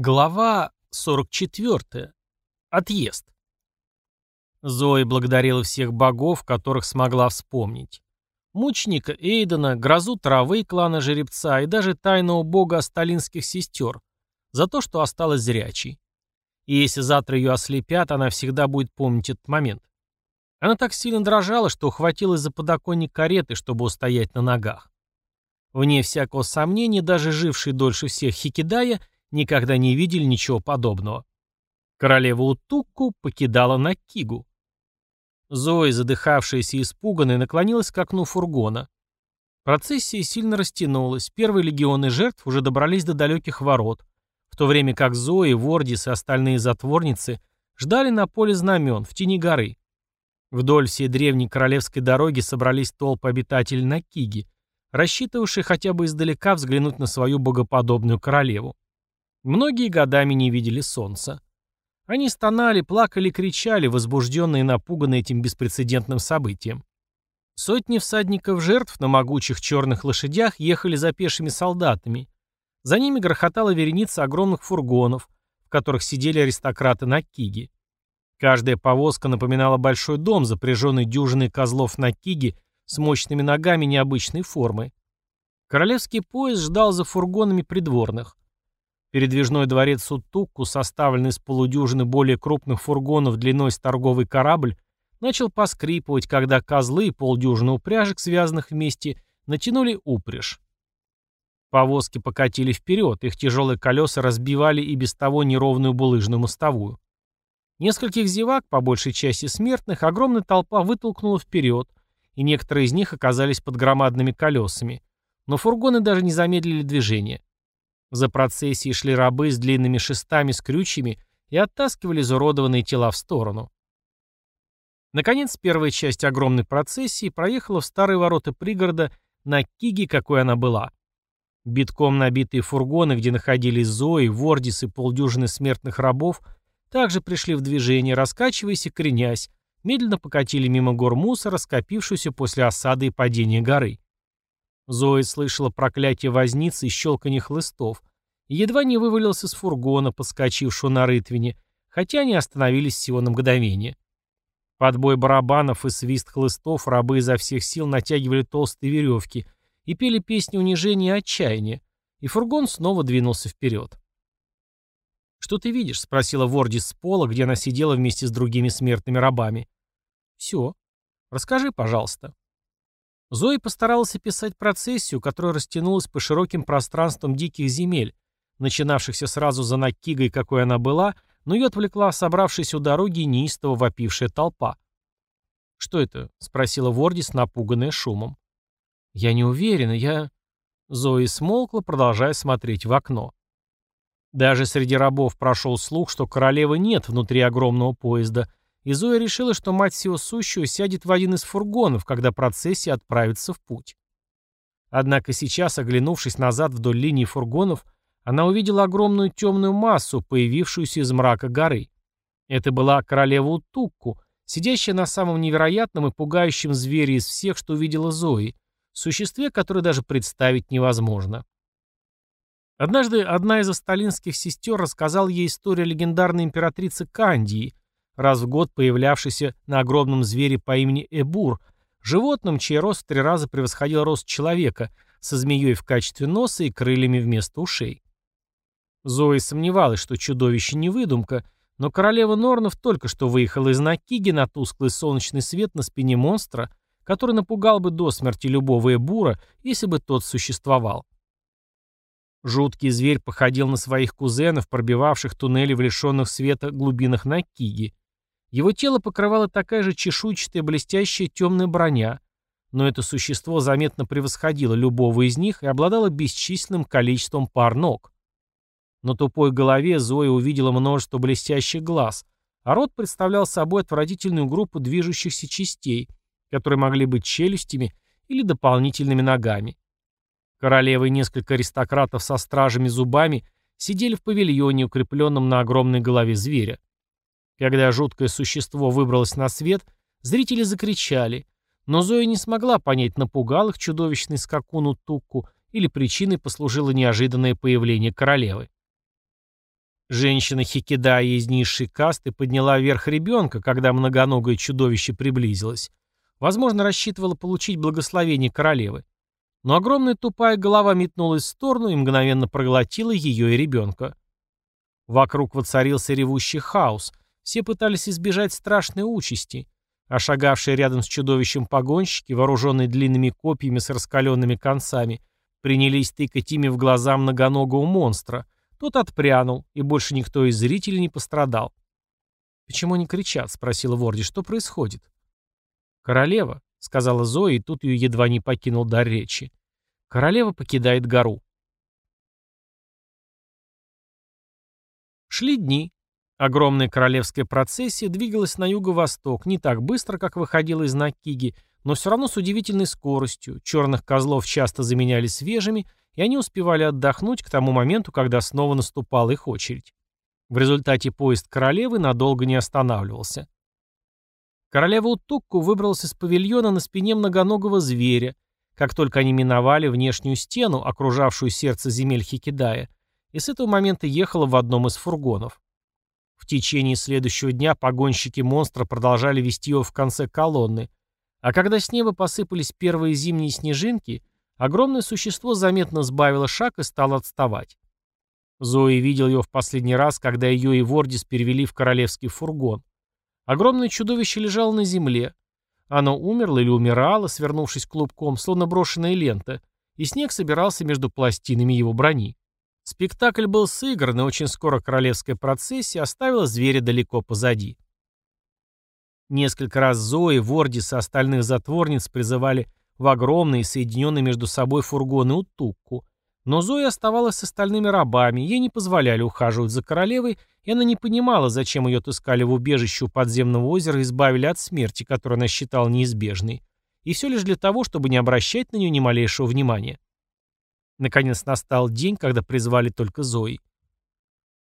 Глава 44. Отъезд. Зои благодарила всех богов, которых смогла вспомнить. Мученика Эйдена, грозу травы клана Жеребца и даже тайного бога асталинских сестер за то, что осталась зрячей. И если завтра ее ослепят, она всегда будет помнить этот момент. Она так сильно дрожала, что ухватилась за подоконник кареты, чтобы устоять на ногах. Вне всякого сомнения, даже живший дольше всех Хикидая никогда не видели ничего подобного. Королева Утукку покидала Накигу. Зои, задыхавшаяся и испуганная, наклонилась к окну фургона. Процессия сильно растянулась, первые легионы жертв уже добрались до далеких ворот, в то время как Зои, Вордис и остальные затворницы ждали на поле знамен, в тени горы. Вдоль всей древней королевской дороги собрались толпы обитателей Накиги, рассчитывавшие хотя бы издалека взглянуть на свою богоподобную королеву. Многие годами не видели солнца. Они стонали, плакали, кричали, возбужденные и напуганные этим беспрецедентным событием. Сотни всадников жертв на могучих черных лошадях ехали за пешими солдатами. За ними грохотала вереница огромных фургонов, в которых сидели аристократы на Киге. Каждая повозка напоминала большой дом, запряженный дюжиной козлов на Киге с мощными ногами необычной формы. Королевский поезд ждал за фургонами придворных. Передвижной дворец Сутукку, составленный из полудюжины более крупных фургонов длиной с торговый корабль, начал поскрипывать, когда козлы и полдюжины упряжек, связанных вместе, натянули упряжь. Повозки покатили вперед, их тяжелые колеса разбивали и без того неровную булыжную мостовую. Нескольких зевак, по большей части смертных, огромная толпа вытолкнула вперед, и некоторые из них оказались под громадными колесами. Но фургоны даже не замедлили движение. За процессией шли рабы с длинными шестами с крючьями и оттаскивали изуродованные тела в сторону. Наконец, первая часть огромной процессии проехала в старые ворота пригорода на Киге, какой она была. Битком набитые фургоны, где находились Зои, Вордис и полдюжины смертных рабов, также пришли в движение, раскачиваясь и кренясь, медленно покатили мимо гор мусора, скопившуюся после осады и падения горы. Зои слышала проклятие возницы и щелканье хлыстов, едва не вывалился с фургона, подскочившего на рытвине, хотя они остановились всего на мгновение. Под бой барабанов и свист хлыстов рабы изо всех сил натягивали толстые веревки и пели песни унижения и отчаяния, и фургон снова двинулся вперед. «Что ты видишь?» — спросила Вордис с пола, где она сидела вместе с другими смертными рабами. «Все. Расскажи, пожалуйста». Зои постаралась описать процессию, которая растянулась по широким пространствам диких земель, начинавшихся сразу за Накигой, какой она была, но ее отвлекла собравшаяся у дороги неистово вопившая толпа. «Что это?» — спросила Вордис, напуганная шумом. «Я не уверена, я...» Зои смолкла, продолжая смотреть в окно. Даже среди рабов прошел слух, что королевы нет внутри огромного поезда, и Зоя решила, что мать всего сущего сядет в один из фургонов, когда процессия отправится в путь. Однако сейчас, оглянувшись назад вдоль линии фургонов, она увидела огромную темную массу, появившуюся из мрака горы. Это была королева Утукку, сидящая на самом невероятном и пугающем звере из всех, что увидела Зои, существе, которое даже представить невозможно. Однажды одна из асталинских сестер рассказала ей историю легендарной императрицы Кандии, раз в год появлявшийся на огромном звере по имени Эбур, животном, чей рост в три раза превосходил рост человека, со змеей в качестве носа и крыльями вместо ушей. Зои сомневалась, что чудовище не выдумка, но королева Норнов только что выехала из Накиги на тусклый солнечный свет на спине монстра, который напугал бы до смерти любого Эбура, если бы тот существовал. Жуткий зверь походил на своих кузенов, пробивавших туннели в лишенных света глубинах Накиги, его тело покрывала такая же чешуйчатая блестящая темная броня, но это существо заметно превосходило любого из них и обладало бесчисленным количеством пар ног. На тупой голове Зоя увидела множество блестящих глаз, а рот представлял собой отвратительную группу движущихся частей, которые могли быть челюстями или дополнительными ногами. Королева и несколько аристократов со стражами зубами сидели в павильоне, укрепленном на огромной голове зверя. Когда жуткое существо выбралось на свет, зрители закричали, но Зоя не смогла понять, напугал их чудовищный скакун Тукку или причиной послужило неожиданное появление королевы. Женщина Хикидая из низшей касты подняла вверх ребенка, когда многоногое чудовище приблизилось. Возможно, рассчитывала получить благословение королевы. Но огромная тупая голова метнулась в сторону и мгновенно проглотила ее и ребенка. Вокруг воцарился ревущий хаос. Все пытались избежать страшной участи. А шагавшие рядом с чудовищем погонщики, вооруженные длинными копьями с раскаленными концами, принялись тыкать ими в глаза многоногого монстра — тот отпрянул, и больше никто из зрителей не пострадал. «Почему они кричат?» — спросила Ворди. «Что происходит?» «Королева», — сказала Зоя, и тут ее едва не покинул дар речи. «Королева покидает гору». Шли дни. Огромная королевская процессия двигалась на юго-восток, не так быстро, как выходила из Накиги, но все равно с удивительной скоростью. Черных козлов часто заменяли свежими, и они успевали отдохнуть к тому моменту, когда снова наступала их очередь. В результате поезд королевы надолго не останавливался. Королева Утукку выбралась из павильона на спине многоногого зверя, как только они миновали внешнюю стену, окружавшую сердце земель Хикидая, и с этого момента ехала в одном из фургонов. В течение следующего дня погонщики монстра продолжали вести его в конце колонны, а когда с неба посыпались первые зимние снежинки, Огромное существо заметно сбавило шаг и стало отставать. Зои видел его в последний раз, когда ее и Вордис перевели в королевский фургон. Огромное чудовище лежало на земле. Оно умерло или умирало, свернувшись клубком, словно брошенная лента, и снег собирался между пластинами его брони. Спектакль был сыгран, и очень скоро королевская процессия оставила зверя далеко позади. Несколько раз Зои, Вордис и остальных затворниц призывали в огромные, соединенные между собой фургоны Утукку. Но Зоя оставалась с остальными рабами, ей не позволяли ухаживать за королевой, и она не понимала, зачем ее таскали в убежище у подземного озера и избавили от смерти, которую она считала неизбежной. И все лишь для того, чтобы не обращать на нее ни малейшего внимания. Наконец настал день, когда призвали только Зои.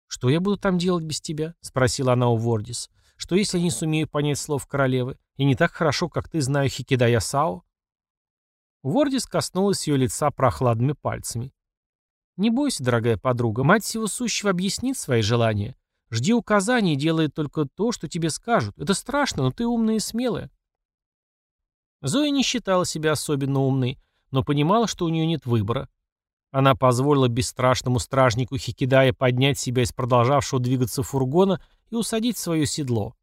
«Что я буду там делать без тебя?» — спросила она у Вордис. «Что, если я не сумею понять слов королевы? И не так хорошо, как ты, знаю Хикидая Сао?» Вордис коснулась ее лица прохладными пальцами. «Не бойся, дорогая подруга, мать всего сущего объяснит свои желания. Жди указаний и делай только то, что тебе скажут. Это страшно, но ты умная и смелая». Зоя не считала себя особенно умной, но понимала, что у нее нет выбора. Она позволила бесстрашному стражнику Хикидая поднять себя из продолжавшего двигаться фургона и усадить свое седло.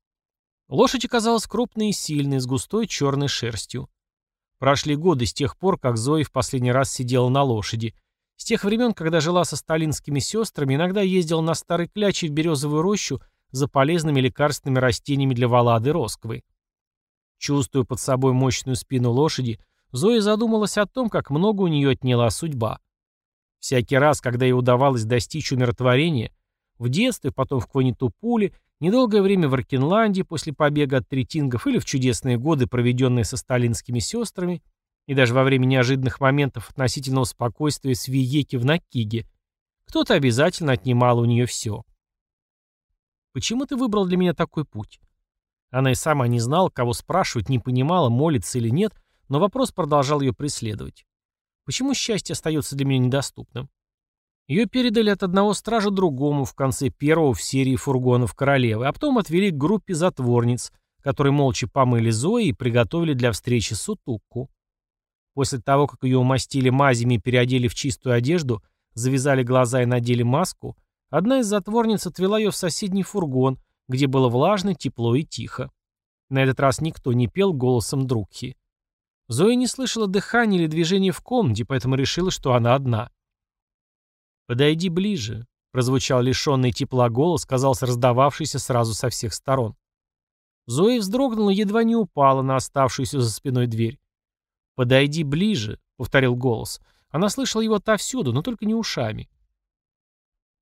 Лошадь оказалась крупной и сильной, с густой черной шерстью. Прошли годы с тех пор, как Зои в последний раз сидела на лошади. С тех времен, когда жила со сталинскими сестрами, иногда ездила на старой кляче в березовую рощу за полезными лекарственными растениями для Валады Росковой. Чувствуя под собой мощную спину лошади, Зоя задумалась о том, как много у нее отняла судьба. Всякий раз, когда ей удавалось достичь умиротворения, в детстве, потом в Кванитупуле, Недолгое время в Аркенланде после побега от третингов или в чудесные годы, проведенные со сталинскими сестрами, и даже во время неожиданных моментов относительного спокойствия с Виеки в Накиге, кто-то обязательно отнимал у нее все. «Почему ты выбрал для меня такой путь?» Она и сама не знала, кого спрашивать, не понимала, молится или нет, но вопрос продолжал ее преследовать. «Почему счастье остается для меня недоступным?» Ее передали от одного стража другому в конце первого в серии фургонов королевы, а потом отвели к группе затворниц, которые молча помыли Зои и приготовили для встречи Сутукку. После того, как ее умастили мазями и переодели в чистую одежду, завязали глаза и надели маску, одна из затворниц отвела ее в соседний фургон, где было влажно, тепло и тихо. На этот раз никто не пел голосом Друкхи. Зоя не слышала дыхания или движения в комнате, поэтому решила, что она одна. «Подойди ближе», — прозвучал лишенный тепла голос, казался раздававшийся сразу со всех сторон. Зоя вздрогнула, едва не упала на оставшуюся за спиной дверь. «Подойди ближе», — повторил голос. Она слышала его отовсюду, но только не ушами.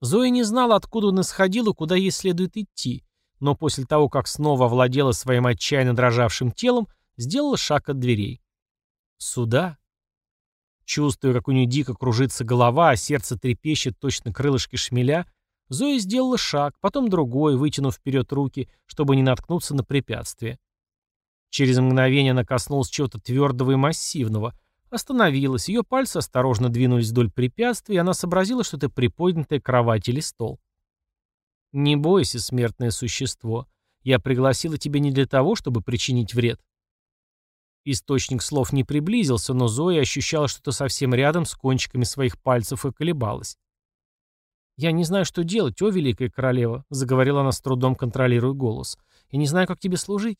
Зоя не знала, откуда он исходил и куда ей следует идти, но после того, как снова овладела своим отчаянно дрожавшим телом, сделала шаг от дверей. «Сюда?» Чувствуя, как у нее дико кружится голова, а сердце трепещет точно крылышки шмеля, Зоя сделала шаг, потом другой, вытянув вперед руки, чтобы не наткнуться на препятствие. Через мгновение она коснулась чего-то твердого и массивного. Остановилась, ее пальцы осторожно двинулись вдоль препятствия, и она сообразила, что это приподнятая кровать или стол. «Не бойся, смертное существо. Я пригласила тебя не для того, чтобы причинить вред». Источник слов не приблизился, но Зоя ощущала что-то совсем рядом с кончиками своих пальцев и колебалась. «Я не знаю, что делать, о, великая королева», — заговорила она с трудом, контролируя голос. «Я не знаю, как тебе служить».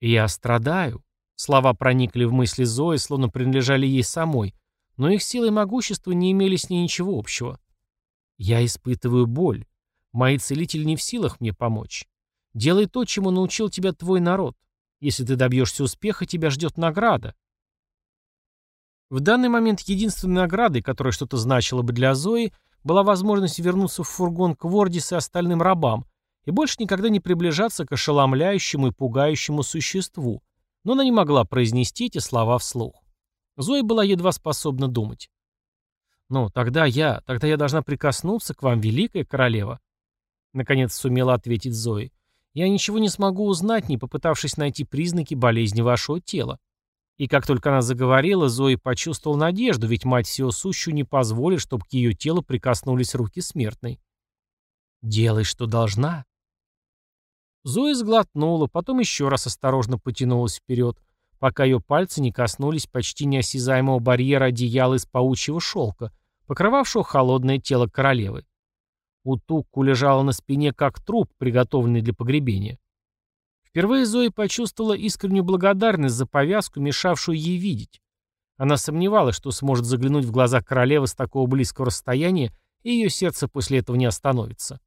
«Я страдаю». Слова проникли в мысли Зои, словно принадлежали ей самой, но их сила и могущество не имели с ней ничего общего. «Я испытываю боль. Мои целители не в силах мне помочь. Делай то, чему научил тебя твой народ. Если ты добьешься успеха, тебя ждет награда. В данный момент единственной наградой, которая что-то значила бы для Зои, была возможность вернуться в фургон к Вордис и остальным рабам и больше никогда не приближаться к ошеломляющему и пугающему существу, но она не могла произнести эти слова вслух. Зоя была едва способна думать. «Ну, тогда я, тогда я должна прикоснуться к вам, великая королева», наконец сумела ответить Зои. Я ничего не смогу узнать, не попытавшись найти признаки болезни вашего тела. И как только она заговорила, Зои почувствовал надежду, ведь мать всего сущую не позволит, чтобы к ее телу прикоснулись руки смертной. «Делай, что должна». Зоя сглотнула, потом еще раз осторожно потянулась вперед, пока ее пальцы не коснулись почти неосязаемого барьера одеяла из паучьего шелка, покрывавшего холодное тело королевы. Утукку лежала на спине, как труп, приготовленный для погребения. Впервые Зоя почувствовала искреннюю благодарность за повязку, мешавшую ей видеть. Она сомневалась, что сможет заглянуть в глаза королевы с такого близкого расстояния, и ее сердце после этого не остановится.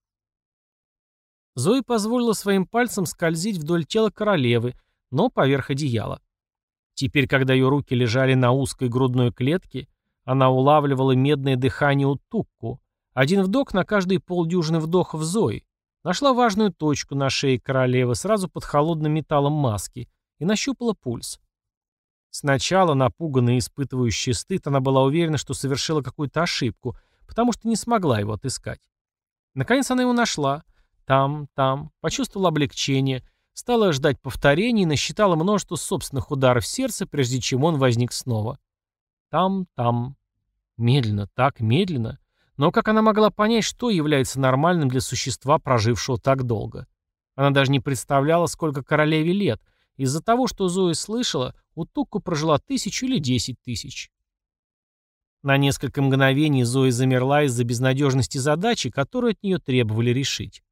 Зои позволила своим пальцам скользить вдоль тела королевы, но поверх одеяла. Теперь, когда ее руки лежали на узкой грудной клетке, она улавливала медное дыхание Утукку, один вдох на каждый полдюжины вдохов Зои. Нашла важную точку на шее королевы сразу под холодным металлом маски и нащупала пульс. Сначала, напуганная и испытывающая стыд, она была уверена, что совершила какую-то ошибку, потому что не смогла его отыскать. Наконец она его нашла. Там, там, почувствовала облегчение, стала ждать повторений и насчитала множество собственных ударов сердца, прежде чем он возник снова. Там, там. Медленно, так медленно. Но как она могла понять, что является нормальным для существа, прожившего так долго? Она даже не представляла, сколько королеве лет. Из-за того, что Зоя слышала, у Тукку прожила тысячу или десять тысяч. На несколько мгновений Зоя замерла из-за безнадежности задачи, которую от нее требовали решить.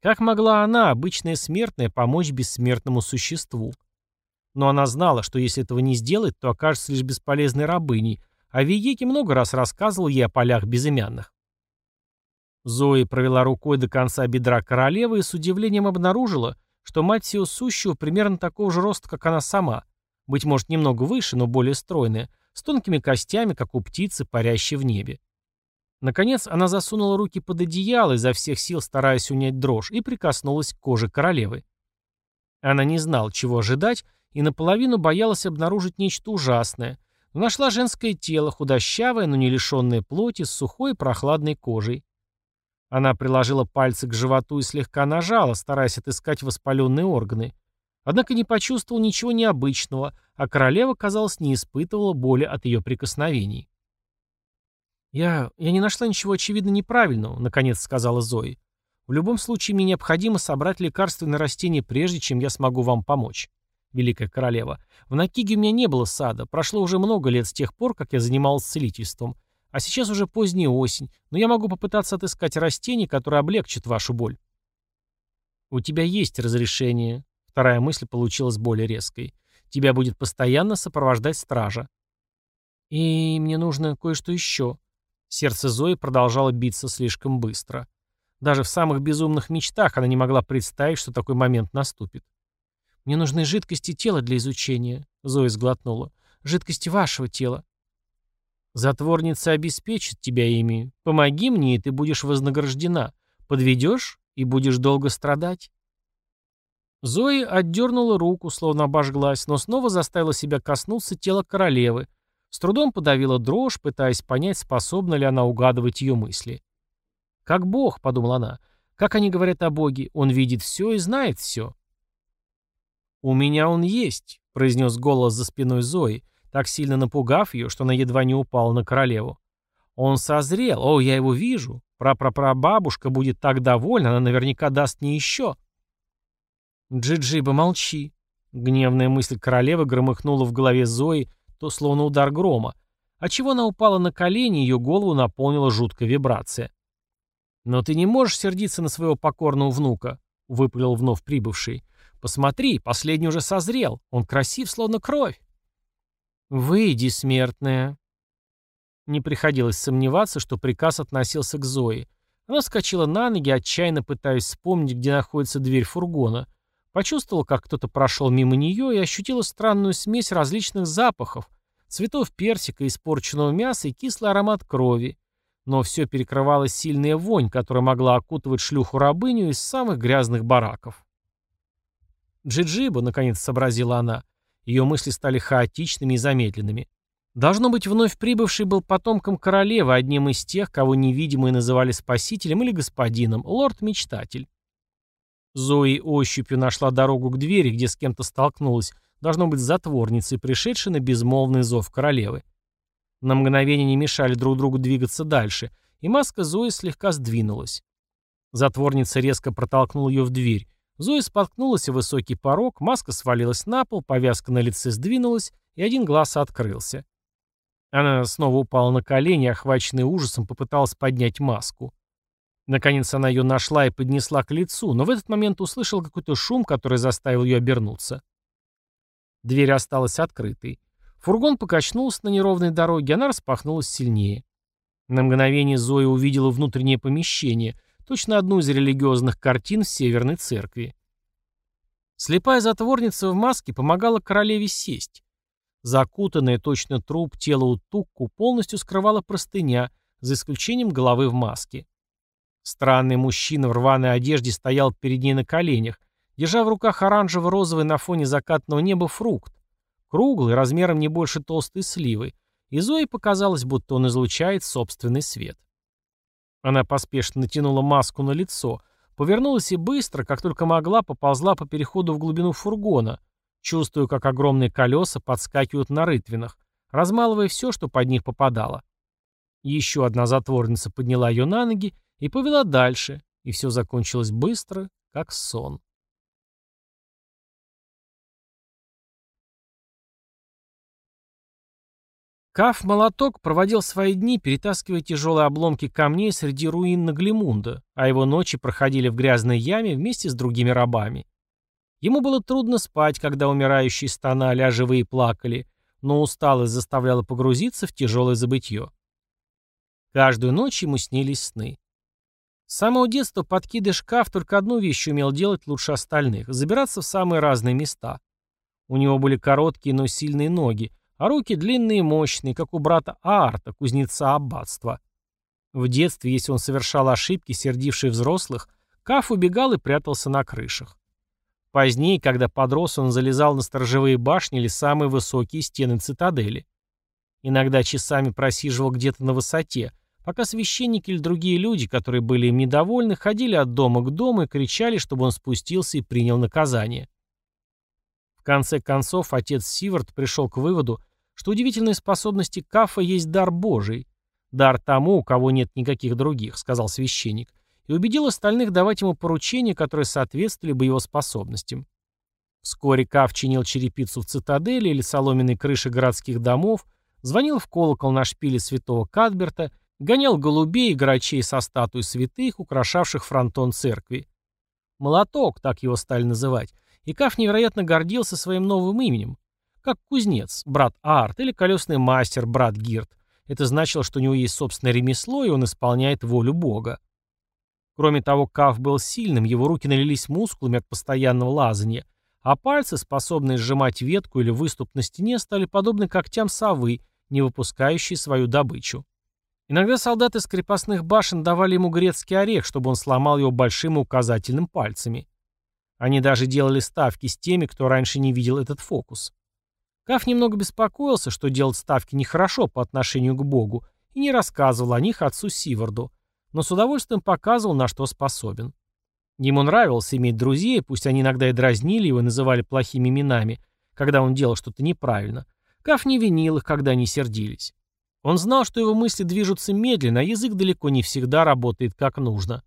Как могла она, обычная смертная, помочь бессмертному существу? Но она знала, что если этого не сделать, то окажется лишь бесполезной рабыней, а Виеки много раз рассказывал ей о полях безымянных. Зои провела рукой до конца бедра королевы и с удивлением обнаружила, что мать всего сущего примерно такого же роста, как она сама, быть может, немного выше, но более стройная, с тонкими костями, как у птицы, парящей в небе. Наконец, она засунула руки под одеяло, изо всех сил стараясь унять дрожь, и прикоснулась к коже королевы. Она не знала, чего ожидать, и наполовину боялась обнаружить нечто ужасное, Нашла женское тело, худощавое, но не лишенное плоти, с сухой и прохладной кожей. Она приложила пальцы к животу и слегка нажала, стараясь отыскать воспаленные органы. Однако не почувствовал ничего необычного, а королева, казалось, не испытывала боли от ее прикосновений. «Я... я не нашла ничего очевидно неправильного», — наконец сказала Зои. «В любом случае мне необходимо собрать лекарственные растения прежде, чем я смогу вам помочь. Великая Королева. В Накиге у меня не было сада. Прошло уже много лет с тех пор, как я занимался целительством. А сейчас уже поздняя осень, но я могу попытаться отыскать растение, которое облегчит вашу боль. У тебя есть разрешение. Вторая мысль получилась более резкой. Тебя будет постоянно сопровождать стража. И мне нужно кое-что еще. Сердце Зои продолжало биться слишком быстро. Даже в самых безумных мечтах она не могла представить, что такой момент наступит. «Мне нужны жидкости тела для изучения», — Зоя сглотнула. «Жидкости вашего тела». «Затворница обеспечит тебя ими. Помоги мне, и ты будешь вознаграждена. Подведешь, и будешь долго страдать». Зои отдернула руку, словно обожглась, но снова заставила себя коснуться тела королевы. С трудом подавила дрожь, пытаясь понять, способна ли она угадывать ее мысли. «Как Бог», — подумала она, — «как они говорят о Боге, Он видит все и знает все». «У меня он есть», — произнес голос за спиной Зои, так сильно напугав ее, что она едва не упала на королеву. Он созрел, о, я его вижу. Прапрапрабабушка будет так довольна, она наверняка даст мне еще. Джиджиба, молчи. Гневная мысль королевы громыхнула в голове Зои, то словно удар грома. Отчего она упала на колени, ее голову наполнила жуткая вибрация. «Но ты не можешь сердиться на своего покорного внука», — выпалил вновь прибывший. «Посмотри, последний уже созрел. Он красив, словно кровь». «Выйди, смертная». Не приходилось сомневаться, что приказ относился к Зое. Она вскочила на ноги, отчаянно пытаясь вспомнить, где находится дверь фургона. Почувствовала, как кто-то прошел мимо нее и ощутила странную смесь различных запахов, цветов персика, испорченного мяса и кислый аромат крови но все перекрывала сильная вонь, которая могла окутывать шлюху-рабыню из самых грязных бараков. «Джиджиба», — наконец сообразила она. Ее мысли стали хаотичными и замедленными. Должно быть, вновь прибывший был потомком королевы, одним из тех, кого невидимые называли спасителем или господином, лорд-мечтатель. Зои ощупью нашла дорогу к двери, где с кем-то столкнулась, должно быть, затворницей, пришедшей на безмолвный зов королевы. На мгновение не мешали друг другу двигаться дальше, и маска Зои слегка сдвинулась. Затворница резко протолкнула ее в дверь. Зоя споткнулась о высокий порог, маска свалилась на пол, повязка на лице сдвинулась, и один глаз открылся. Она снова упала на колени, охваченная ужасом, попыталась поднять маску. Наконец она ее нашла и поднесла к лицу, но в этот момент услышал какой-то шум, который заставил ее обернуться. Дверь осталась открытой. Фургон покачнулся на неровной дороге, она распахнулась сильнее. На мгновение Зоя увидела внутреннее помещение, точно одну из религиозных картин в Северной Церкви. Слепая затворница в маске помогала королеве сесть. Закутанное точно труп тело Утукку полностью скрывала простыня, за исключением головы в маске. Странный мужчина в рваной одежде стоял перед ней на коленях, держа в руках оранжево-розовый на фоне закатного неба фрукт, Круглый, размером не больше толстой сливы, и Зои показалось, будто он излучает собственный свет. Она поспешно натянула маску на лицо, повернулась и быстро, как только могла, поползла по переходу в глубину фургона, чувствуя, как огромные колеса подскакивают на рытвинах, размалывая все, что под них попадало. Еще одна затворница подняла ее на ноги и повела дальше, и все закончилось быстро, как сон. Каф-молоток проводил свои дни, перетаскивая тяжелые обломки камней среди руин Наглимунда, а его ночи проходили в грязной яме вместе с другими рабами. Ему было трудно спать, когда умирающие стонали, а живые плакали, но усталость заставляла погрузиться в тяжелое забытье. Каждую ночь ему снились сны. С самого детства подкидыш Каф только одну вещь умел делать лучше остальных – забираться в самые разные места. У него были короткие, но сильные ноги, а руки длинные и мощные, как у брата Аарта, кузнеца аббатства. В детстве, если он совершал ошибки, сердившие взрослых, Каф убегал и прятался на крышах. Позднее, когда подрос, он залезал на сторожевые башни или самые высокие стены цитадели. Иногда часами просиживал где-то на высоте, пока священники или другие люди, которые были им недовольны, ходили от дома к дому и кричали, чтобы он спустился и принял наказание. Конце концов, отец Сивард пришел к выводу, что удивительные способности Кафа есть дар Божий. Дар тому, у кого нет никаких других, сказал священник, и убедил остальных давать ему поручения, которые соответствовали бы его способностям. Вскоре Каф чинил черепицу в цитадели или соломенной крыше городских домов, звонил в колокол на шпиле святого Кадберта, гонял голубей и грачей со статуй святых, украшавших фронтон церкви. Молоток, так его стали называть, и Каф невероятно гордился своим новым именем. Как кузнец, брат Арт, или колесный мастер, брат Гирт. Это значило, что у него есть собственное ремесло, и он исполняет волю Бога. Кроме того, Каф был сильным, его руки налились мускулами от постоянного лазания, а пальцы, способные сжимать ветку или выступ на стене, стали подобны когтям совы, не выпускающей свою добычу. Иногда солдаты с крепостных башен давали ему грецкий орех, чтобы он сломал его большим и указательным пальцами. Они даже делали ставки с теми, кто раньше не видел этот фокус. Каф немного беспокоился, что делать ставки нехорошо по отношению к Богу, и не рассказывал о них отцу Сиварду, но с удовольствием показывал, на что способен. Ему нравилось иметь друзей, пусть они иногда и дразнили его и называли плохими именами, когда он делал что-то неправильно. Каф не винил их, когда они сердились. Он знал, что его мысли движутся медленно, а язык далеко не всегда работает как нужно.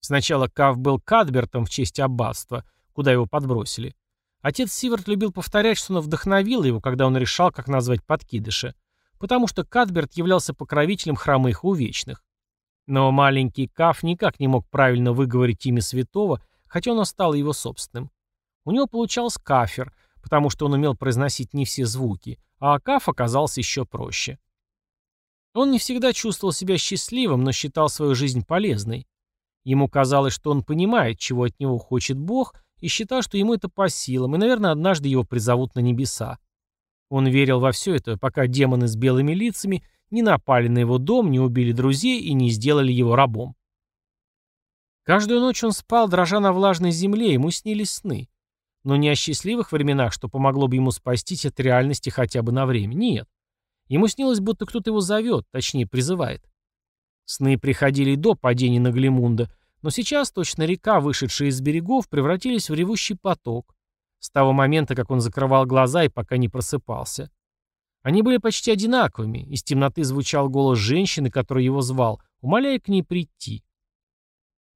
Сначала Кав был Кадбертом в честь аббатства, куда его подбросили. Отец Сиверт любил повторять, что он вдохновил его, когда он решал, как назвать подкидыша, потому что Кадберт являлся покровителем хромых и увечных. Но маленький Кав никак не мог правильно выговорить имя святого, хотя оно стало его собственным. У него получался кафер, потому что он умел произносить не все звуки, а Каф оказался еще проще. Он не всегда чувствовал себя счастливым, но считал свою жизнь полезной. Ему казалось, что он понимает, чего от него хочет Бог, и считал, что ему это по силам, и, наверное, однажды его призовут на небеса. Он верил во все это, пока демоны с белыми лицами не напали на его дом, не убили друзей и не сделали его рабом. Каждую ночь он спал, дрожа на влажной земле, ему снились сны. Но не о счастливых временах, что помогло бы ему спастись от реальности хотя бы на время. Нет. Ему снилось, будто кто-то его зовет, точнее, призывает. Сны приходили до падения на Глимунда, но сейчас точно река, вышедшая из берегов, превратились в ревущий поток. С того момента, как он закрывал глаза и пока не просыпался. Они были почти одинаковыми. Из темноты звучал голос женщины, который его звал, умоляя к ней прийти.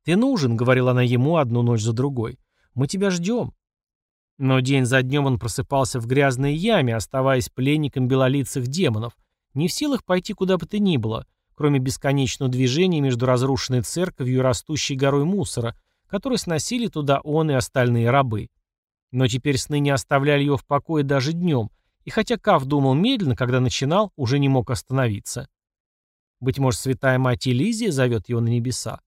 «Ты нужен», — говорила она ему одну ночь за другой. «Мы тебя ждем». Но день за днем он просыпался в грязной яме, оставаясь пленником белолицых демонов, не в силах пойти куда бы то ни было, кроме бесконечного движения между разрушенной церковью и растущей горой мусора, который сносили туда он и остальные рабы. Но теперь сны не оставляли его в покое даже днем, и хотя Кав думал медленно, когда начинал, уже не мог остановиться. Быть может, святая мать Элизия зовет его на небеса.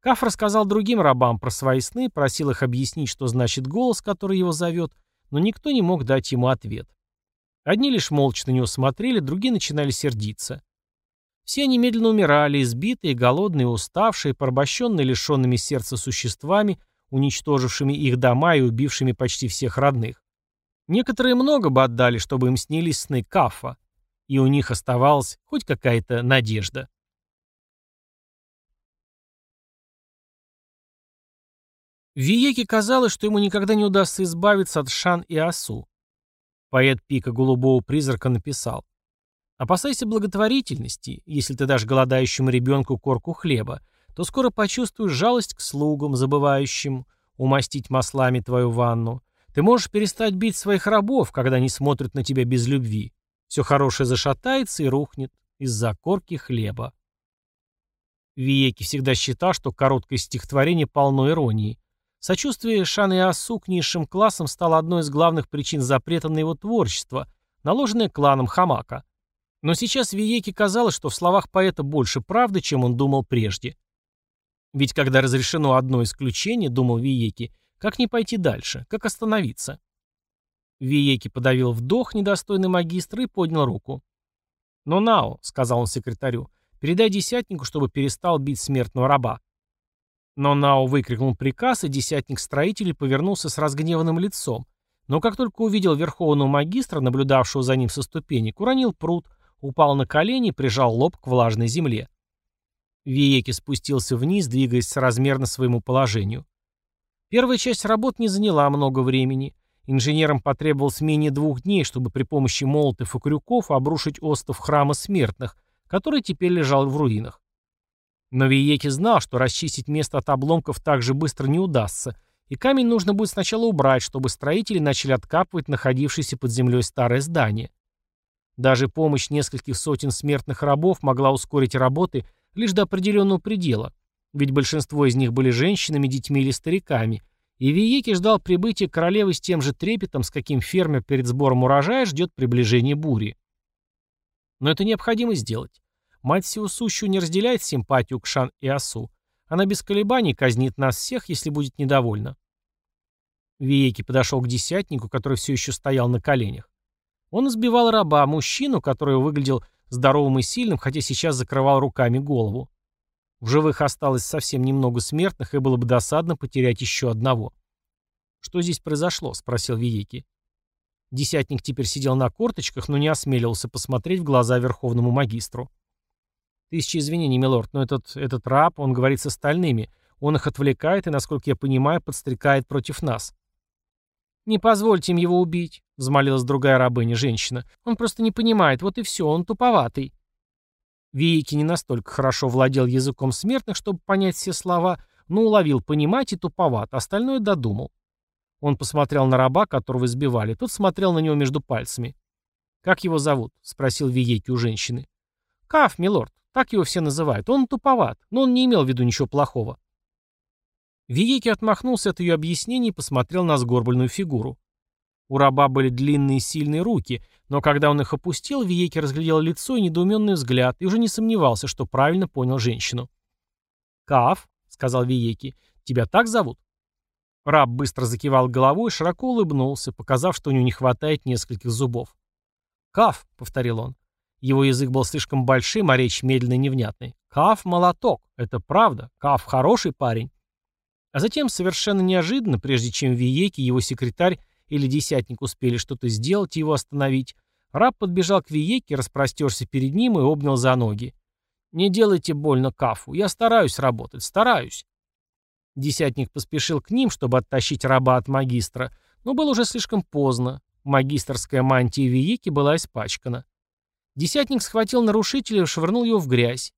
Каф рассказал другим рабам про свои сны, просил их объяснить, что значит голос, который его зовет, но никто не мог дать ему ответ. Одни лишь молча на него смотрели, другие начинали сердиться. Все они медленно умирали, избитые, голодные, уставшие, порабощенные лишенными сердца существами, уничтожившими их дома и убившими почти всех родных. Некоторые много бы отдали, чтобы им снились сны Кафа, и у них оставалась хоть какая-то надежда. Виеке казалось, что ему никогда не удастся избавиться от Шан и Асу. Поэт пика голубого призрака написал Опасайся благотворительности. Если ты дашь голодающему ребенку корку хлеба, то скоро почувствуешь жалость к слугам, забывающим умастить маслами твою ванну. Ты можешь перестать бить своих рабов, когда они смотрят на тебя без любви. Все хорошее зашатается и рухнет из-за корки хлеба. Виеки всегда считал, что короткое стихотворение полно иронии. Сочувствие Шан и Асу к низшим классам стало одной из главных причин запрета на его творчество, наложенное кланом Хамака. Но сейчас Виеке казалось, что в словах поэта больше правды, чем он думал прежде. Ведь когда разрешено одно исключение, думал Виеки, как не пойти дальше, как остановиться? Виеки подавил вдох, недостойный магистра, и поднял руку. «Но Нао», — сказал он секретарю, — «передай десятнику, чтобы перестал бить смертного раба». Но Нао выкрикнул приказ, и десятник строителей повернулся с разгневанным лицом. Но как только увидел верховного магистра, наблюдавшего за ним со ступенек, уронил пруд, упал на колени и прижал лоб к влажной земле. Виеки спустился вниз, двигаясь соразмерно своему положению. Первая часть работ не заняла много времени. Инженерам потребовалось менее двух дней, чтобы при помощи молотов и крюков обрушить остов храма смертных, который теперь лежал в руинах. Но Виеки знал, что расчистить место от обломков так же быстро не удастся, и камень нужно будет сначала убрать, чтобы строители начали откапывать находившееся под землей старое здание. Даже помощь нескольких сотен смертных рабов могла ускорить работы лишь до определенного предела, ведь большинство из них были женщинами, детьми или стариками, и Виеки ждал прибытия королевы с тем же трепетом, с каким фермер перед сбором урожая ждет приближения бури. Но это необходимо сделать. Мать всего сущую не разделяет симпатию к Шан и Асу. Она без колебаний казнит нас всех, если будет недовольна. Виеки подошел к десятнику, который все еще стоял на коленях. Он избивал раба, мужчину, который выглядел здоровым и сильным, хотя сейчас закрывал руками голову. В живых осталось совсем немного смертных, и было бы досадно потерять еще одного. «Что здесь произошло?» — спросил Виеки. Десятник теперь сидел на корточках, но не осмеливался посмотреть в глаза верховному магистру. «Тысячи извинений, милорд, но этот, этот раб, он говорит с остальными. Он их отвлекает и, насколько я понимаю, подстрекает против нас». «Не позвольте им его убить», — взмолилась другая рабыня-женщина. «Он просто не понимает, вот и все, он туповатый». Вики не настолько хорошо владел языком смертных, чтобы понять все слова, но уловил «понимать» и «туповат», остальное додумал. Он посмотрел на раба, которого избивали. Тот смотрел на него между пальцами. «Как его зовут?» — спросил Виеки у женщины. «Каф, милорд. Так его все называют. Он туповат, но он не имел в виду ничего плохого». Виеки отмахнулся от ее объяснений и посмотрел на сгорбленную фигуру. У раба были длинные сильные руки, но когда он их опустил, Виеки разглядел лицо и недоуменный взгляд и уже не сомневался, что правильно понял женщину. «Каф», — сказал Виеки, — «тебя так зовут?» Раб быстро закивал головой и широко улыбнулся, показав, что у него не хватает нескольких зубов. «Каф», — повторил он. Его язык был слишком большим, а речь медленной и невнятной. «Каф — молоток. Это правда. Каф — хороший парень». А затем, совершенно неожиданно, прежде чем Виеки, его секретарь или десятник успели что-то сделать и его остановить, раб подбежал к Виеке, распростерся перед ним и обнял за ноги. «Не делайте больно Кафу. Я стараюсь работать. Стараюсь». Десятник поспешил к ним, чтобы оттащить раба от магистра, но было уже слишком поздно. Магистрская мантия Виеки была испачкана. Десятник схватил нарушителя и швырнул его в грязь.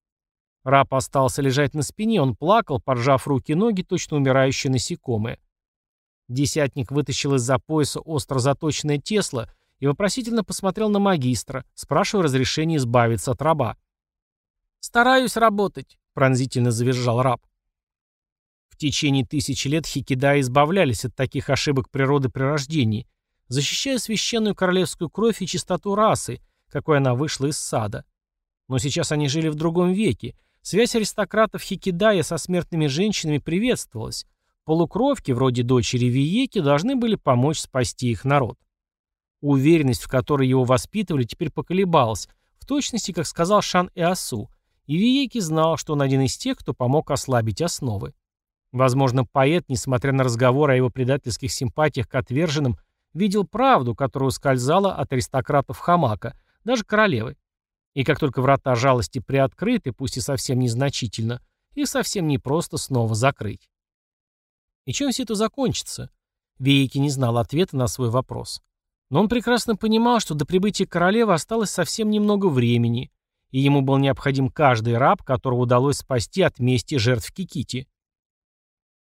Раб остался лежать на спине, он плакал, поджав руки и ноги, точно умирающие насекомые. Десятник вытащил из-за пояса остро заточенное тесло и вопросительно посмотрел на магистра, спрашивая разрешения избавиться от раба. «Стараюсь работать», — пронзительно завизжал раб. В течение тысячи лет хикидаи избавлялись от таких ошибок природы при рождении, защищая священную королевскую кровь и чистоту расы, какой она вышла из сада. Но сейчас они жили в другом веке. Связь аристократов Хикидая со смертными женщинами приветствовалась. Полукровки, вроде дочери Виеки, должны были помочь спасти их народ. Уверенность, в которой его воспитывали, теперь поколебалась, в точности, как сказал Шан Иасу, и Виеки знал, что он один из тех, кто помог ослабить основы. Возможно, поэт, несмотря на разговор о его предательских симпатиях к отверженным, видел правду, которая ускользала от аристократов Хамака, даже королевы. И как только врата жалости приоткрыты, пусть и совсем незначительно, их совсем непросто снова закрыть. И чем все это закончится? Вейки не знал ответа на свой вопрос. Но он прекрасно понимал, что до прибытия королевы осталось совсем немного времени, и ему был необходим каждый раб, которого удалось спасти от мести жертв Кикити.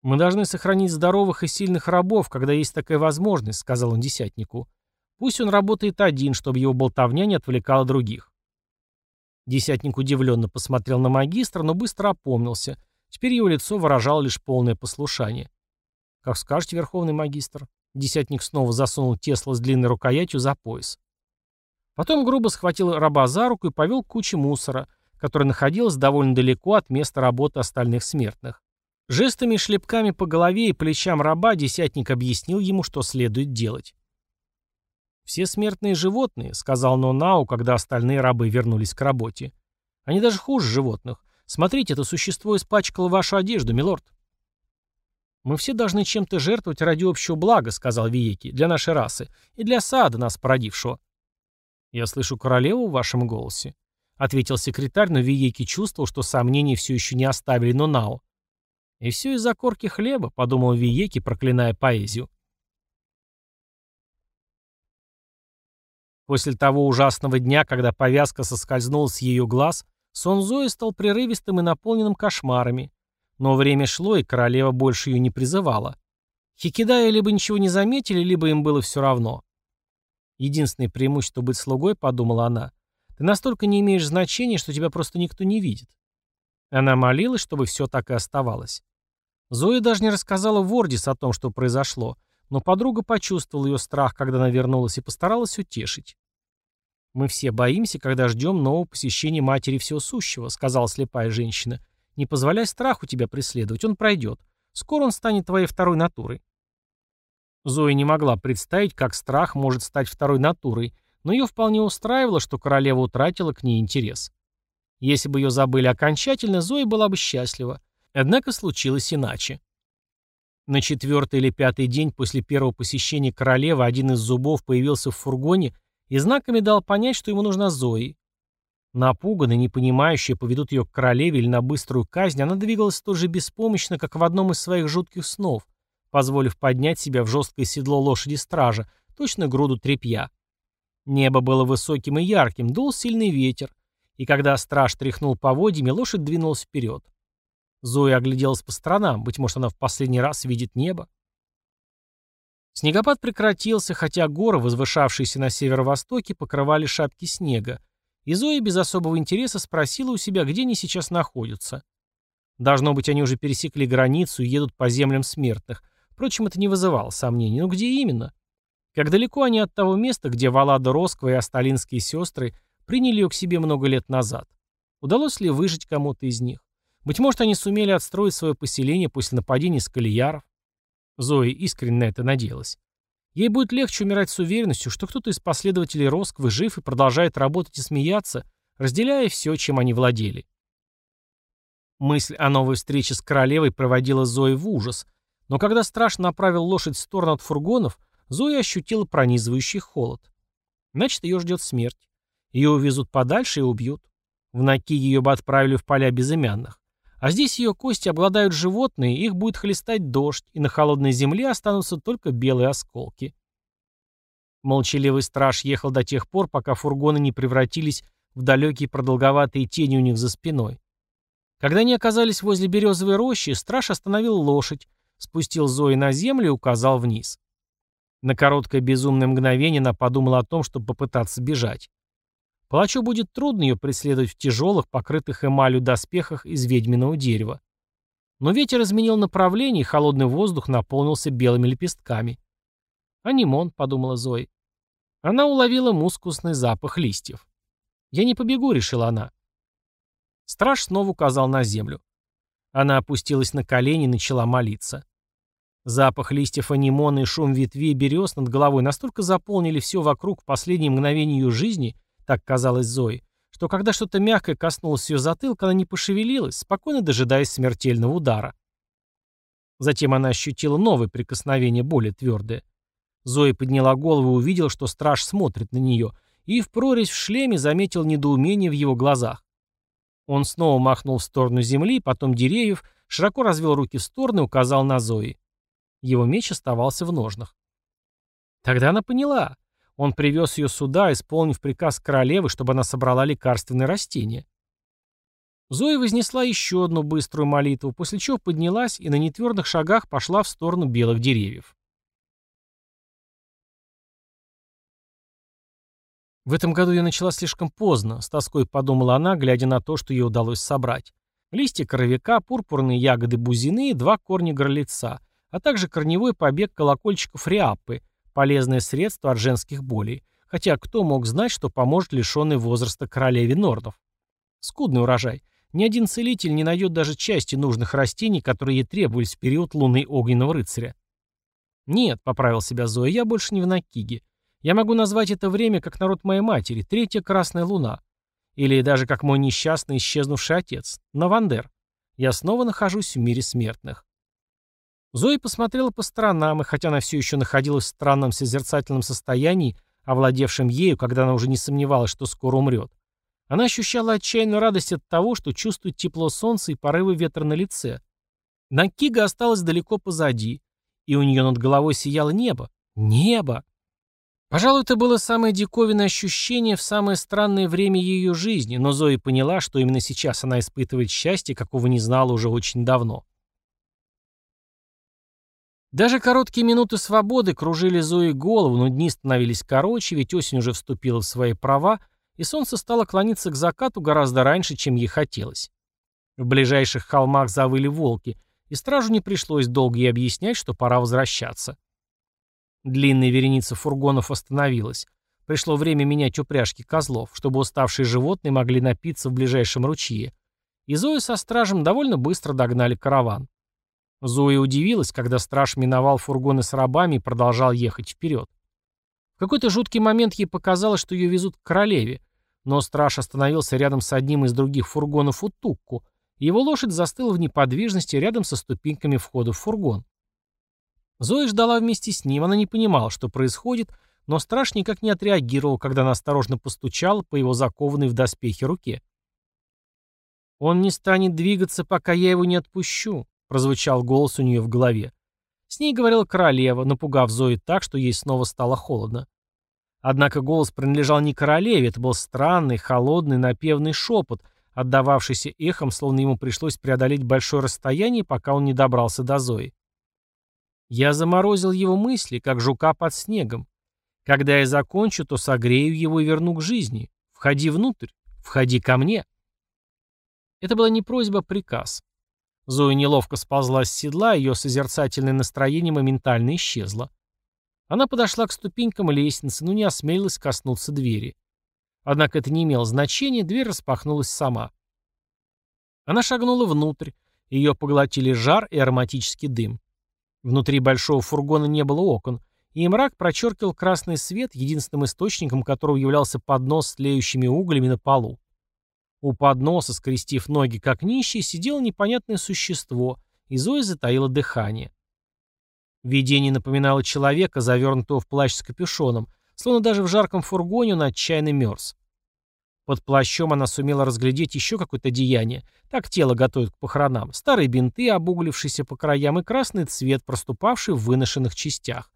«Мы должны сохранить здоровых и сильных рабов, когда есть такая возможность», — сказал он десятнику. «Пусть он работает один, чтобы его болтовня не отвлекала других». Десятник удивленно посмотрел на магистра, но быстро опомнился. Теперь его лицо выражало лишь полное послушание. «Как скажете, верховный магистр». Десятник снова засунул тесло с длинной рукоятью за пояс. Потом грубо схватил раба за руку и повел к куче мусора, которая находилась довольно далеко от места работы остальных смертных. Жестами и шлепками по голове и плечам раба десятник объяснил ему, что следует делать. «Все смертные животные», — сказал Нонау, когда остальные рабы вернулись к работе. «Они даже хуже животных. Смотрите, это существо испачкало вашу одежду, милорд». «Мы все должны чем-то жертвовать ради общего блага», — сказал Виеки, — «для нашей расы и для сада, нас породившего». «Я слышу королеву в вашем голосе», — ответил секретарь, но Виеки чувствовал, что сомнения все еще не оставили Нонао. «И все из-за корки хлеба», — подумал Виеки, проклиная поэзию. После того ужасного дня, когда повязка соскользнула с ее глаз, сон Зои стал прерывистым и наполненным кошмарами. Но время шло, и королева больше ее не призывала. Хикидая либо ничего не заметили, либо им было все равно. Единственное преимущество быть слугой, подумала она, ты настолько не имеешь значения, что тебя просто никто не видит. Она молилась, чтобы все так и оставалось. Зоя даже не рассказала Вордис о том, что произошло, но подруга почувствовала ее страх, когда она вернулась, и постаралась утешить. «Мы все боимся, когда ждем нового посещения Матери Всего Сущего», — сказала слепая женщина. «Не позволяй страху тебя преследовать, он пройдет. Скоро он станет твоей второй натурой». Зоя не могла представить, как страх может стать второй натурой, но ее вполне устраивало, что королева утратила к ней интерес. Если бы ее забыли окончательно, Зоя была бы счастлива. Однако случилось иначе. На четвертый или пятый день после первого посещения королевы один из зубов появился в фургоне и знаками дал понять, что ему нужна Зои. Напуганная, не понимающая, поведут ее к королеве или на быструю казнь, она двигалась столь же беспомощно, как в одном из своих жутких снов, позволив поднять себя в жесткое седло лошади стража, точно груду тряпья. Небо было высоким и ярким, дул сильный ветер, и когда страж тряхнул поводьями, лошадь двинулась вперед. Зоя огляделась по сторонам, быть может, она в последний раз видит небо. Снегопад прекратился, хотя горы, возвышавшиеся на северо-востоке, покрывали шапки снега, и Зоя без особого интереса спросила у себя, где они сейчас находятся. Должно быть, они уже пересекли границу и едут по землям смертных. Впрочем, это не вызывало сомнений. Но где именно? Как далеко они от того места, где Валада Росква и Асталинские сестры приняли ее к себе много лет назад? Удалось ли выжить кому-то из них? Быть может, они сумели отстроить свое поселение после нападения скалияров? Зоя искренне на это надеялась. Ей будет легче умирать с уверенностью, что кто-то из последователей Росквы жив и продолжает работать и смеяться, разделяя все, чем они владели. Мысль о новой встрече с королевой проводила Зои в ужас, но когда страж направил лошадь в сторону от фургонов, Зоя ощутила пронизывающий холод. Значит, ее ждет смерть. Ее увезут подальше и убьют. В Наки ее бы отправили в поля безымянных. А здесь ее кости обладают животные, их будет хлестать дождь, и на холодной земле останутся только белые осколки. Молчаливый страж ехал до тех пор, пока фургоны не превратились в далекие продолговатые тени у них за спиной. Когда они оказались возле березовой рощи, страж остановил лошадь, спустил Зои на землю и указал вниз. На короткое безумное мгновение она подумала о том, чтобы попытаться бежать. Палачу будет трудно ее преследовать в тяжелых, покрытых эмалью доспехах из ведьминого дерева. Но ветер изменил направление, и холодный воздух наполнился белыми лепестками. «Анимон», — подумала Зои. Она уловила мускусный запах листьев. «Я не побегу», — решила она. Страж снова указал на землю. Она опустилась на колени и начала молиться. Запах листьев анимона и шум ветвей берез над головой настолько заполнили все вокруг в последние мгновения ее жизни, так казалось Зои, что когда что-то мягкое коснулось ее затылка, она не пошевелилась, спокойно дожидаясь смертельного удара. Затем она ощутила новое прикосновение, более твердое. Зоя подняла голову и увидела, что страж смотрит на нее, и в прорезь в шлеме заметил недоумение в его глазах. Он снова махнул в сторону земли, потом деревьев, широко развел руки в стороны и указал на Зои. Его меч оставался в ножнах. Тогда она поняла. Он привез ее сюда, исполнив приказ королевы, чтобы она собрала лекарственные растения. Зоя вознесла еще одну быструю молитву, после чего поднялась и на нетвердых шагах пошла в сторону белых деревьев. В этом году я начала слишком поздно, с тоской подумала она, глядя на то, что ей удалось собрать. Листья коровика, пурпурные ягоды бузины и два корня горлица, а также корневой побег колокольчиков риаппы, Полезное средство от женских болей. Хотя кто мог знать, что поможет лишенной возраста королеве нордов? Скудный урожай. Ни один целитель не найдет даже части нужных растений, которые ей требовались в период луны огненного рыцаря. «Нет», — поправил себя Зоя, — «я больше не в Накиге. Я могу назвать это время как народ моей матери, третья красная луна. Или даже как мой несчастный исчезнувший отец, Навандер. Я снова нахожусь в мире смертных. Зои посмотрела по сторонам, и хотя она все еще находилась в странном созерцательном состоянии, овладевшем ею, когда она уже не сомневалась, что скоро умрет, она ощущала отчаянную радость от того, что чувствует тепло солнца и порывы ветра на лице. Накига осталась далеко позади, и у нее над головой сияло небо. Небо! Пожалуй, это было самое диковинное ощущение в самое странное время ее жизни, но Зои поняла, что именно сейчас она испытывает счастье, какого не знала уже очень давно. Даже короткие минуты свободы кружили Зои голову, но дни становились короче, ведь осень уже вступила в свои права, и солнце стало клониться к закату гораздо раньше, чем ей хотелось. В ближайших холмах завыли волки, и стражу не пришлось долго ей объяснять, что пора возвращаться. Длинная вереница фургонов остановилась. Пришло время менять упряжки козлов, чтобы уставшие животные могли напиться в ближайшем ручье. И Зоя со стражем довольно быстро догнали караван. Зоя удивилась, когда страж миновал фургоны с рабами и продолжал ехать вперед. В какой-то жуткий момент ей показалось, что ее везут к королеве, но страж остановился рядом с одним из других фургонов у Тукку, его лошадь застыла в неподвижности рядом со ступеньками входа в фургон. Зоя ждала вместе с ним, она не понимала, что происходит, но страж никак не отреагировал, когда она осторожно постучала по его закованной в доспехи руке. «Он не станет двигаться, пока я его не отпущу», прозвучал голос у нее в голове. С ней говорила королева, напугав Зои так, что ей снова стало холодно. Однако голос принадлежал не королеве, это был странный, холодный, напевный шепот, отдававшийся эхом, словно ему пришлось преодолеть большое расстояние, пока он не добрался до Зои. Я заморозил его мысли, как жука под снегом. Когда я закончу, то согрею его и верну к жизни. Входи внутрь, входи ко мне. Это была не просьба, а приказ. Зоя неловко сползла с седла, ее созерцательное настроение моментально исчезло. Она подошла к ступенькам лестницы, но не осмелилась коснуться двери. Однако это не имело значения, дверь распахнулась сама. Она шагнула внутрь, ее поглотили жар и ароматический дым. Внутри большого фургона не было окон, и мрак прочеркивал красный свет, единственным источником которого являлся поднос с тлеющими углями на полу. У подноса, скрестив ноги как нищий, сидело непонятное существо, и Зоя затаила дыхание. Видение напоминало человека, завернутого в плащ с капюшоном, словно даже в жарком фургоне он отчаянно мерз. Под плащом она сумела разглядеть еще какое-то деяние. Так тело готовят к похоронам. Старые бинты, обуглившиеся по краям, и красный цвет, проступавший в выношенных частях.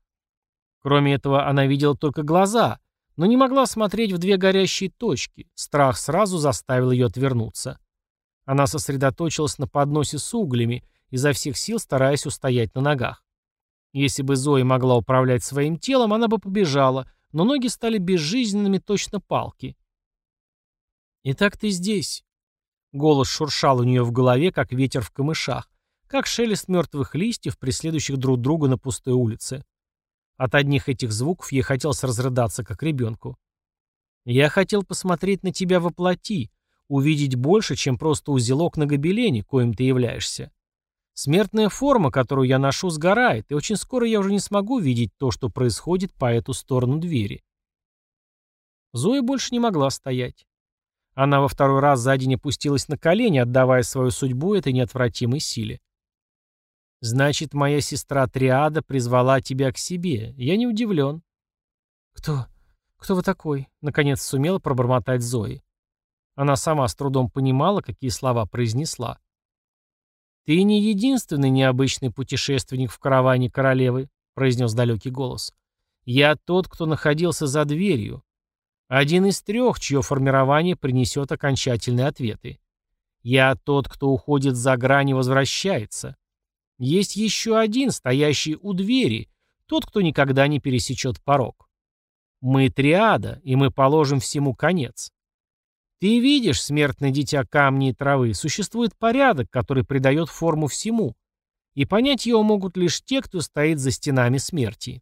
Кроме этого, она видела только глаза, но не могла смотреть в две горящие точки. Страх сразу заставил ее отвернуться. Она сосредоточилась на подносе с углями, изо всех сил стараясь устоять на ногах. Если бы Зоя могла управлять своим телом, она бы побежала, но ноги стали безжизненными точно палки. «Итак ты здесь». Голос шуршал у нее в голове, как ветер в камышах, как шелест мертвых листьев, преследующих друг друга на пустой улице. От одних этих звуков ей хотелось разрыдаться, как ребенку. «Я хотел посмотреть на тебя воплоти, увидеть больше, чем просто узелок на гобелене, коим ты являешься. Смертная форма, которую я ношу, сгорает, и очень скоро я уже не смогу видеть то, что происходит по эту сторону двери». Зоя больше не могла стоять. Она во второй раз за день опустилась на колени, отдавая свою судьбу этой неотвратимой силе. «Значит, моя сестра Триада призвала тебя к себе. Я не удивлен». «Кто? Кто вы такой?» — наконец сумела пробормотать Зои. Она сама с трудом понимала, какие слова произнесла. «Ты не единственный необычный путешественник в караване королевы», — произнес далекий голос. «Я тот, кто находился за дверью. Один из трех, чье формирование принесет окончательные ответы. Я тот, кто уходит за грань и возвращается. Есть еще один, стоящий у двери, тот, кто никогда не пересечет порог. Мы триада, и мы положим всему конец. Ты видишь, смертное дитя камней и травы, существует порядок, который придает форму всему, и понять его могут лишь те, кто стоит за стенами смерти.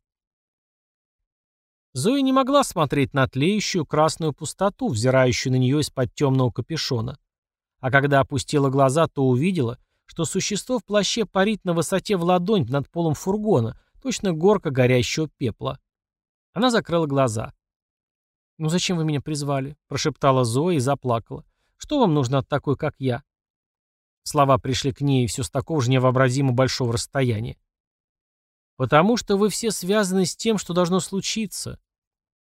Зоя не могла смотреть на тлеющую красную пустоту, взирающую на нее из-под темного капюшона. А когда опустила глаза, то увидела, что существо в плаще парит на высоте в ладонь над полом фургона, точно горка горящего пепла. Она закрыла глаза. «Ну зачем вы меня призвали?» – прошептала Зоя и заплакала. «Что вам нужно от такой, как я?» Слова пришли к ней все с такого же невообразимо большого расстояния. «Потому что вы все связаны с тем, что должно случиться.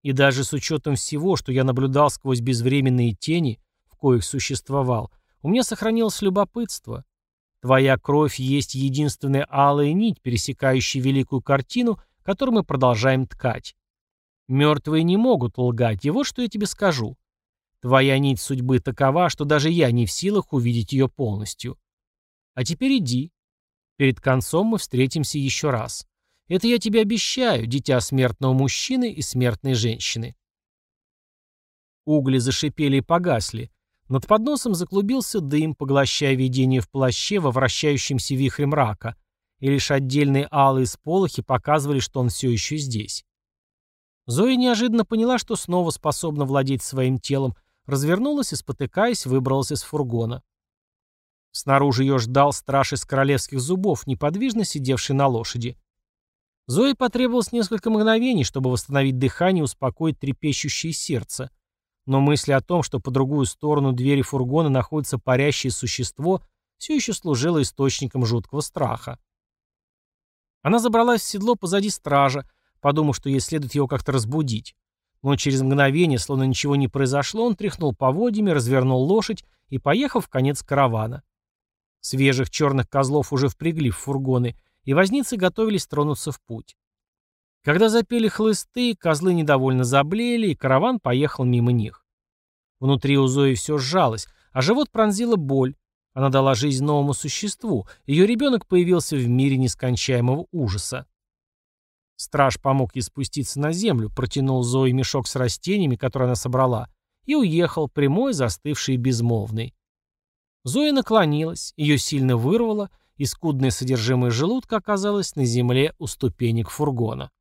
И даже с учетом всего, что я наблюдал сквозь безвременные тени, в коих существовал, у меня сохранилось любопытство. Твоя кровь есть единственная алая нить, пересекающая великую картину, которую мы продолжаем ткать. Мертвые не могут лгать, и вот что я тебе скажу. Твоя нить судьбы такова, что даже я не в силах увидеть ее полностью. А теперь иди. Перед концом мы встретимся еще раз. Это я тебе обещаю, дитя смертного мужчины и смертной женщины. Угли зашипели и погасли. Над подносом заклубился дым, поглощая видение в плаще во вращающемся вихре мрака, и лишь отдельные алые сполохи показывали, что он все еще здесь. Зоя неожиданно поняла, что снова способна владеть своим телом, развернулась и, спотыкаясь, выбралась из фургона. Снаружи ее ждал страж из королевских зубов, неподвижно сидевший на лошади. Зое потребовалось несколько мгновений, чтобы восстановить дыхание и успокоить трепещущее сердце. Но мысль о том, что по другую сторону двери фургона находится парящее существо, все еще служила источником жуткого страха. Она забралась в седло позади стража, подумав, что ей следует его как-то разбудить. Но через мгновение, словно ничего не произошло, он тряхнул поводьями, развернул лошадь и поехал в конец каравана. Свежих черных козлов уже впрягли в фургоны, и возницы готовились тронуться в путь. Когда запели хлысты, козлы недовольно заблеяли, и караван поехал мимо них. Внутри у Зои все сжалось, а живот пронзила боль. Она дала жизнь новому существу, ее ребенок появился в мире нескончаемого ужаса. Страж помог ей спуститься на землю, протянул Зои мешок с растениями, которые она собрала, и уехал, прямой, застывший и безмолвный. Зоя наклонилась, ее сильно вырвало, и скудное содержимое желудка оказалось на земле у ступенек фургона.